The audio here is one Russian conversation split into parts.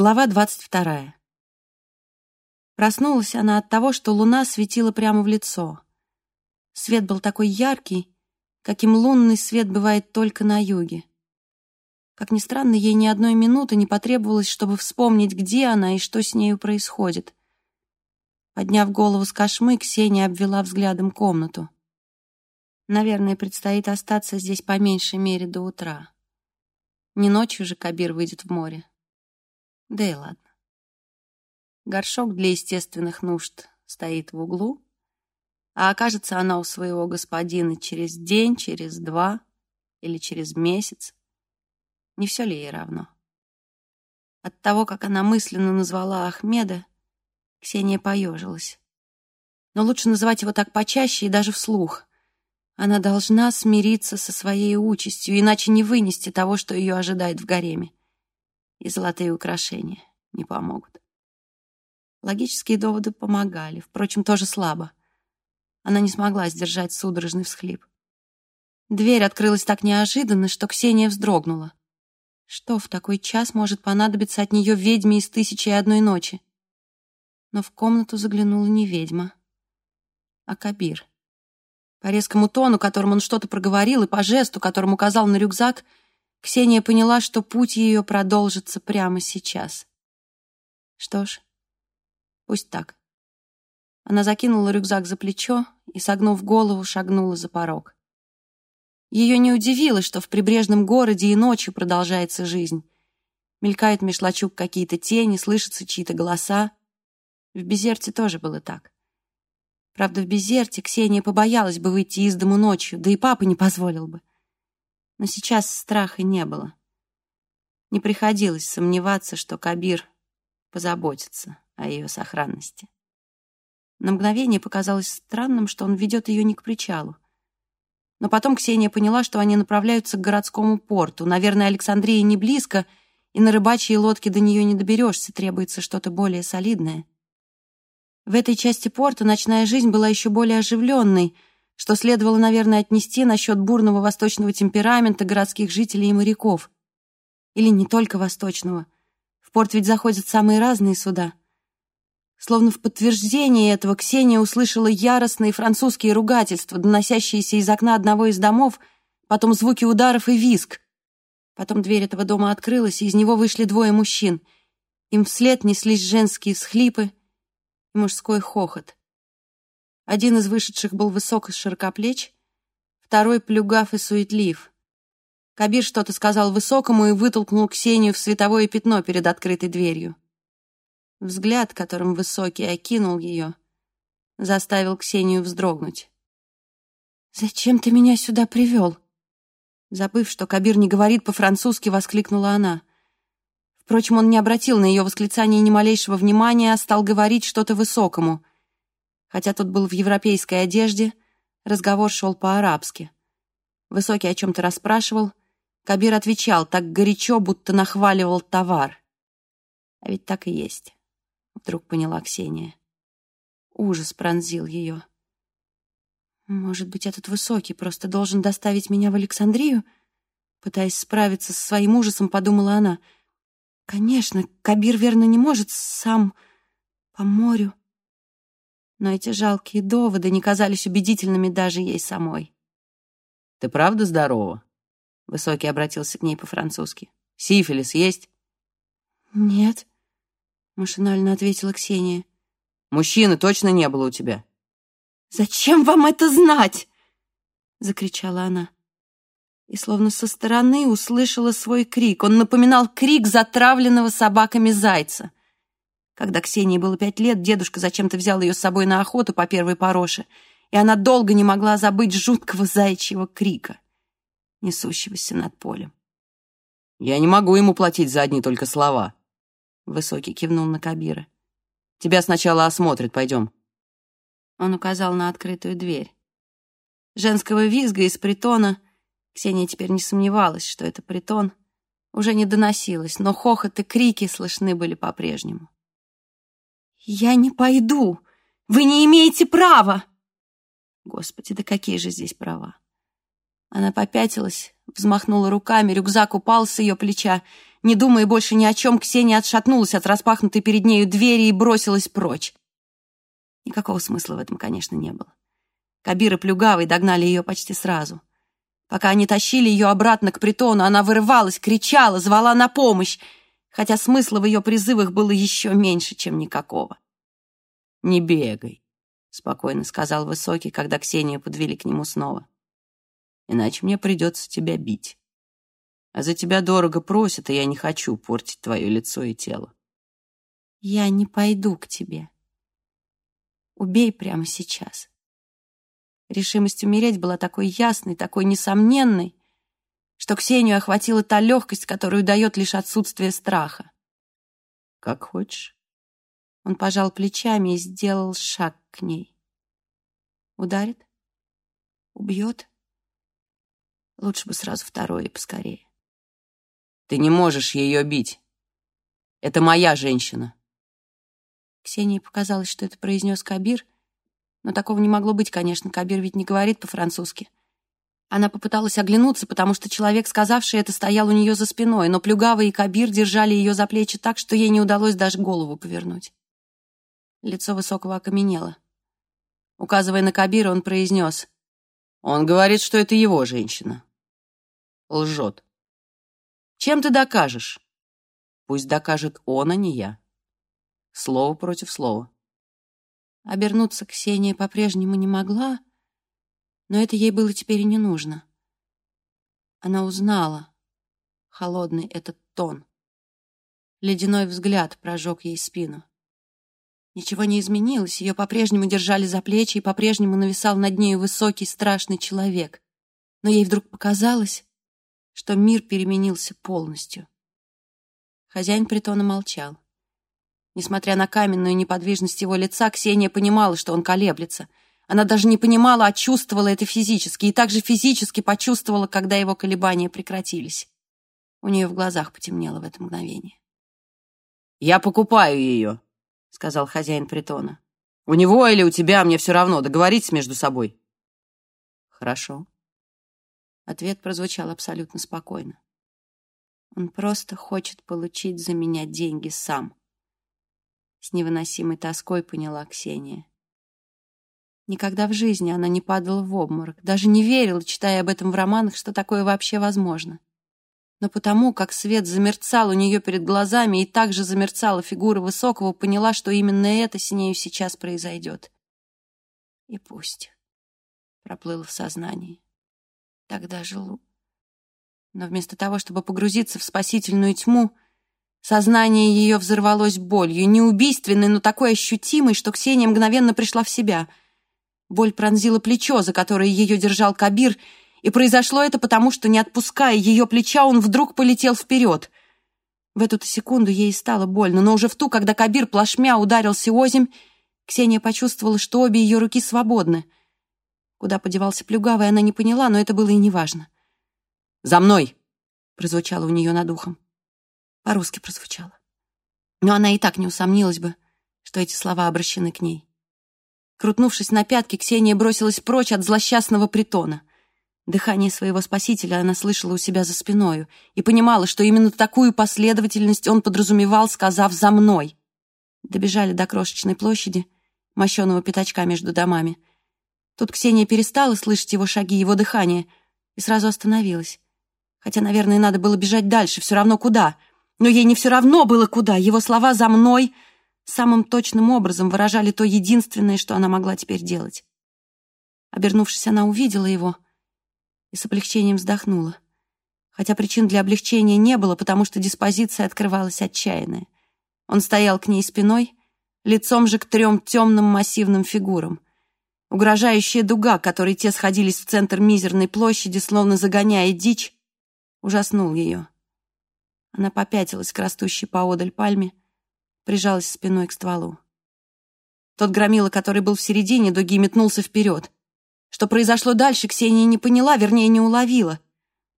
Глава двадцать вторая. Проснулась она от того, что луна светила прямо в лицо. Свет был такой яркий, каким лунный свет бывает только на юге. Как ни странно, ей ни одной минуты не потребовалось, чтобы вспомнить, где она и что с нею происходит. Подняв голову с кошмы, Ксения обвела взглядом комнату. Наверное, предстоит остаться здесь по меньшей мере до утра. Не ночью же Кабир выйдет в море. Да и ладно. Горшок для естественных нужд стоит в углу, а окажется она у своего господина через день, через два или через месяц. Не все ли ей равно? От того, как она мысленно назвала Ахмеда, Ксения поежилась. Но лучше называть его так почаще и даже вслух. Она должна смириться со своей участью, иначе не вынести того, что ее ожидает в гареме и золотые украшения не помогут. Логические доводы помогали, впрочем, тоже слабо. Она не смогла сдержать судорожный всхлип. Дверь открылась так неожиданно, что Ксения вздрогнула. Что в такой час может понадобиться от нее ведьме из «Тысячи и одной ночи»? Но в комнату заглянула не ведьма, а Кабир. По резкому тону, которым он что-то проговорил, и по жесту, которым указал на рюкзак — Ксения поняла, что путь ее продолжится прямо сейчас. Что ж, пусть так. Она закинула рюкзак за плечо и, согнув голову, шагнула за порог. Ее не удивило, что в прибрежном городе и ночью продолжается жизнь. Мелькают меж какие-то тени, слышатся чьи-то голоса. В Безерте тоже было так. Правда, в Безерте Ксения побоялась бы выйти из дому ночью, да и папа не позволил бы но сейчас страха не было. Не приходилось сомневаться, что Кабир позаботится о ее сохранности. На мгновение показалось странным, что он ведет ее не к причалу. Но потом Ксения поняла, что они направляются к городскому порту. Наверное, Александрия не близко, и на рыбачьей лодке до нее не доберешься, требуется что-то более солидное. В этой части порта ночная жизнь была еще более оживленной — что следовало, наверное, отнести насчет бурного восточного темперамента городских жителей и моряков. Или не только восточного. В порт ведь заходят самые разные суда. Словно в подтверждение этого Ксения услышала яростные французские ругательства, доносящиеся из окна одного из домов, потом звуки ударов и визг. Потом дверь этого дома открылась, и из него вышли двое мужчин. Им вслед неслись женские всхлипы и мужской хохот. Один из вышедших был высок и широкоплеч, второй — плюгав и суетлив. Кабир что-то сказал высокому и вытолкнул Ксению в световое пятно перед открытой дверью. Взгляд, которым высокий окинул ее, заставил Ксению вздрогнуть. «Зачем ты меня сюда привел?» Забыв, что Кабир не говорит по-французски, воскликнула она. Впрочем, он не обратил на ее восклицание ни малейшего внимания, а стал говорить что-то высокому. Хотя тот был в европейской одежде, разговор шел по-арабски. Высокий о чем-то расспрашивал, Кабир отвечал так горячо, будто нахваливал товар. А ведь так и есть, вдруг поняла Ксения. Ужас пронзил ее. Может быть, этот Высокий просто должен доставить меня в Александрию? Пытаясь справиться со своим ужасом, подумала она. Конечно, Кабир, верно, не может сам по морю но эти жалкие доводы не казались убедительными даже ей самой. «Ты правда здорова?» Высокий обратился к ней по-французски. «Сифилис есть?» «Нет», — машинально ответила Ксения. «Мужчины точно не было у тебя?» «Зачем вам это знать?» — закричала она. И словно со стороны услышала свой крик. Он напоминал крик затравленного собаками зайца. Когда Ксении было пять лет, дедушка зачем-то взял ее с собой на охоту по первой пороше, и она долго не могла забыть жуткого заячьего крика, несущегося над полем. «Я не могу ему платить за одни только слова», — Высокий кивнул на Кабира. «Тебя сначала осмотрят, пойдем». Он указал на открытую дверь. Женского визга из притона, Ксения теперь не сомневалась, что это притон, уже не доносилось, но хохот и крики слышны были по-прежнему. «Я не пойду! Вы не имеете права!» Господи, да какие же здесь права? Она попятилась, взмахнула руками, рюкзак упал с ее плеча. Не думая больше ни о чем, Ксения отшатнулась от распахнутой перед нею двери и бросилась прочь. Никакого смысла в этом, конечно, не было. Кабир и Плюгавый догнали ее почти сразу. Пока они тащили ее обратно к притону, она вырывалась, кричала, звала на помощь, хотя смысла в ее призывах было еще меньше, чем никакого. «Не бегай», — спокойно сказал Высокий, когда Ксению подвели к нему снова. «Иначе мне придется тебя бить. А за тебя дорого просят, и я не хочу портить твое лицо и тело». «Я не пойду к тебе. Убей прямо сейчас». Решимость умереть была такой ясной, такой несомненной, что Ксению охватила та легкость, которую дает лишь отсутствие страха. «Как хочешь». Он пожал плечами и сделал шаг к ней. Ударит? Убьет? Лучше бы сразу второе и поскорее. Ты не можешь ее бить. Это моя женщина. Ксении показалось, что это произнес Кабир, но такого не могло быть, конечно. Кабир ведь не говорит по-французски. Она попыталась оглянуться, потому что человек, сказавший это, стоял у нее за спиной, но Плюгава и Кабир держали ее за плечи так, что ей не удалось даже голову повернуть. Лицо Высокого окаменело. Указывая на Кабира, он произнес. «Он говорит, что это его женщина. Лжет. Чем ты докажешь? Пусть докажет он, а не я. Слово против слова». Обернуться Ксения по-прежнему не могла, но это ей было теперь и не нужно. Она узнала холодный этот тон. Ледяной взгляд прожег ей спину. Ничего не изменилось, ее по-прежнему держали за плечи и по-прежнему нависал над нею высокий страшный человек. Но ей вдруг показалось, что мир переменился полностью. Хозяин притона молчал. Несмотря на каменную неподвижность его лица, Ксения понимала, что он колеблется. Она даже не понимала, а чувствовала это физически, и также физически почувствовала, когда его колебания прекратились. У нее в глазах потемнело в это мгновение. «Я покупаю ее», — сказал хозяин притона. «У него или у тебя, мне все равно. Договоритесь между собой». «Хорошо». Ответ прозвучал абсолютно спокойно. «Он просто хочет получить за меня деньги сам». С невыносимой тоской поняла Ксения. Никогда в жизни она не падала в обморок, даже не верила, читая об этом в романах, что такое вообще возможно но потому, как свет замерцал у нее перед глазами и также замерцала фигура Высокого, поняла, что именно это с нею сейчас произойдет. И пусть. Проплыло в сознании. Тогда жилу. Но вместо того, чтобы погрузиться в спасительную тьму, сознание ее взорвалось болью, не убийственной, но такой ощутимой, что Ксения мгновенно пришла в себя. Боль пронзила плечо, за которое ее держал Кабир, и произошло это потому, что, не отпуская ее плеча, он вдруг полетел вперед. В эту секунду ей стало больно, но уже в ту, когда Кабир плашмя ударился озимь, Ксения почувствовала, что обе ее руки свободны. Куда подевался Плюгавый, она не поняла, но это было и неважно. «За мной!» — прозвучало у нее над ухом. По-русски прозвучало. Но она и так не усомнилась бы, что эти слова обращены к ней. Крутнувшись на пятки, Ксения бросилась прочь от злосчастного притона. Дыхание своего спасителя она слышала у себя за спиною и понимала, что именно такую последовательность он подразумевал, сказав «за мной». Добежали до крошечной площади, мощеного пятачка между домами. Тут Ксения перестала слышать его шаги, его дыхание, и сразу остановилась. Хотя, наверное, надо было бежать дальше, все равно куда. Но ей не все равно было куда. Его слова «за мной» самым точным образом выражали то единственное, что она могла теперь делать. Обернувшись, она увидела его — и с облегчением вздохнула. Хотя причин для облегчения не было, потому что диспозиция открывалась отчаянная. Он стоял к ней спиной, лицом же к трем темным массивным фигурам. Угрожающая дуга, которой те сходились в центр мизерной площади, словно загоняя дичь, ужаснул ее. Она попятилась к растущей поодаль пальме, прижалась спиной к стволу. Тот громила, который был в середине дуги, метнулся вперед. Что произошло дальше, Ксения не поняла, вернее, не уловила.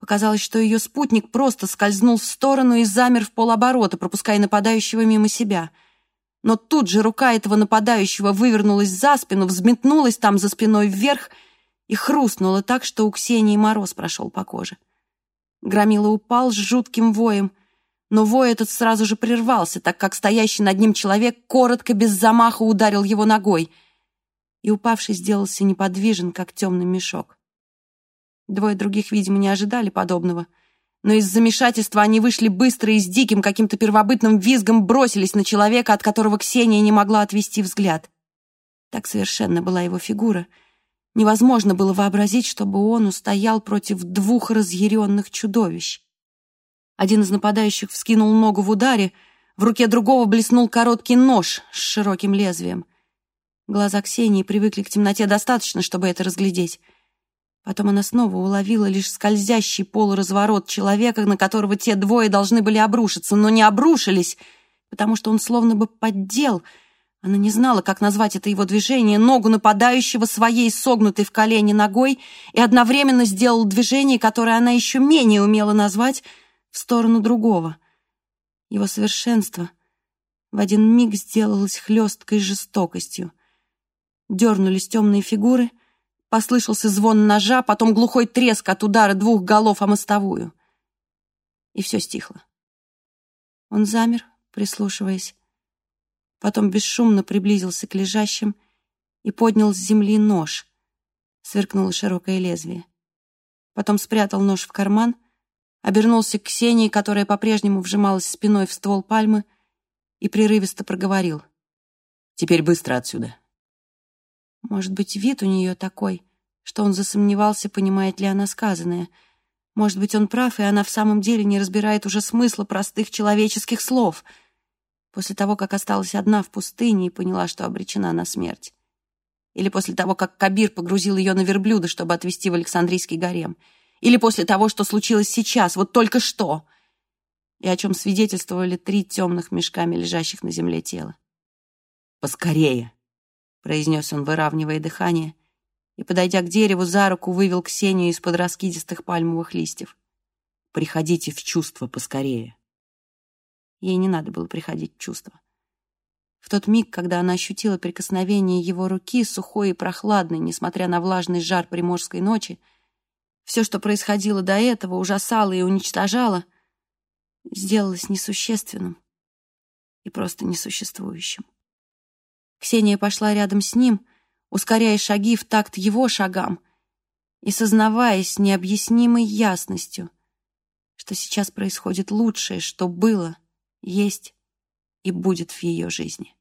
Показалось, что ее спутник просто скользнул в сторону и замер в полоборота, пропуская нападающего мимо себя. Но тут же рука этого нападающего вывернулась за спину, взметнулась там за спиной вверх и хрустнула так, что у Ксении мороз прошел по коже. Громила упал с жутким воем, но вой этот сразу же прервался, так как стоящий над ним человек коротко, без замаха ударил его ногой, и упавший сделался неподвижен, как темный мешок. Двое других, видимо, не ожидали подобного, но из замешательства они вышли быстро и с диким каким-то первобытным визгом бросились на человека, от которого Ксения не могла отвести взгляд. Так совершенно была его фигура. Невозможно было вообразить, чтобы он устоял против двух разъяренных чудовищ. Один из нападающих вскинул ногу в ударе, в руке другого блеснул короткий нож с широким лезвием. Глаза Ксении привыкли к темноте достаточно, чтобы это разглядеть. Потом она снова уловила лишь скользящий полуразворот человека, на которого те двое должны были обрушиться, но не обрушились, потому что он словно бы поддел. Она не знала, как назвать это его движение, ногу нападающего своей согнутой в колени ногой и одновременно сделал движение, которое она еще менее умела назвать — в сторону другого. Его совершенство в один миг сделалось хлесткой жестокостью. Дернулись темные фигуры, послышался звон ножа, потом глухой треск от удара двух голов о мостовую. И все стихло. Он замер, прислушиваясь, потом бесшумно приблизился к лежащим и поднял с земли нож. Сверкнуло широкое лезвие. Потом спрятал нож в карман — обернулся к Ксении, которая по-прежнему вжималась спиной в ствол пальмы, и прерывисто проговорил. «Теперь быстро отсюда». Может быть, вид у нее такой, что он засомневался, понимает ли она сказанное. Может быть, он прав, и она в самом деле не разбирает уже смысла простых человеческих слов. После того, как осталась одна в пустыне и поняла, что обречена на смерть. Или после того, как Кабир погрузил ее на верблюда, чтобы отвезти в Александрийский гарем. Или после того, что случилось сейчас, вот только что, и о чем свидетельствовали три темных мешками лежащих на земле тела. «Поскорее!» — произнес он, выравнивая дыхание, и, подойдя к дереву, за руку вывел Ксению из-под раскидистых пальмовых листьев. «Приходите в чувство поскорее!» Ей не надо было приходить в чувство. В тот миг, когда она ощутила прикосновение его руки, сухой и прохладной, несмотря на влажный жар приморской ночи, все, что происходило до этого, ужасало и уничтожало, сделалось несущественным и просто несуществующим. Ксения пошла рядом с ним, ускоряя шаги в такт его шагам и сознавая с необъяснимой ясностью, что сейчас происходит лучшее, что было, есть и будет в ее жизни.